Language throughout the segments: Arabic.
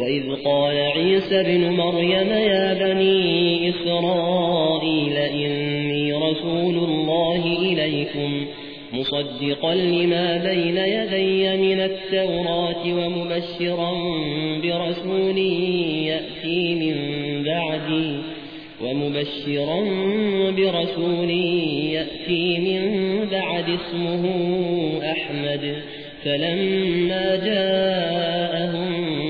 وإذ قال عيسى بن مريم يا بني إسرائيل إني رسول الله إليكم مصدقا لما بين يدي من التوراة ومبشرا برسول يأتي من بعدي ومبشرا برسول يأتي من بعد اسمه أحمد فلما جاءهم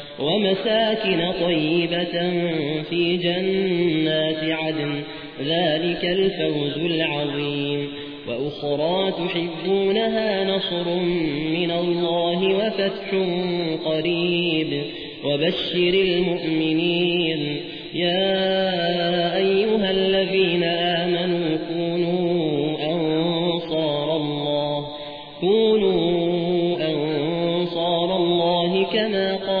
ومساكن طيبة في جنات عدن ذلك الفوز العظيم. وأخرى تحبونها نصر من الله وفتح قريب. وبشر المؤمنين. يا أيها الذين آمنوا كونوا أنصار الله كونوا أنصار الله كما قال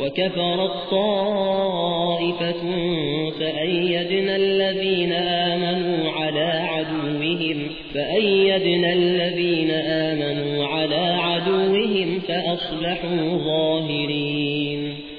وكفرت طائفة فأيدنا الذين آمنوا على عدوهم فأيدنا الذين آمنوا على عدوهم فأصبحوا ظاهرين.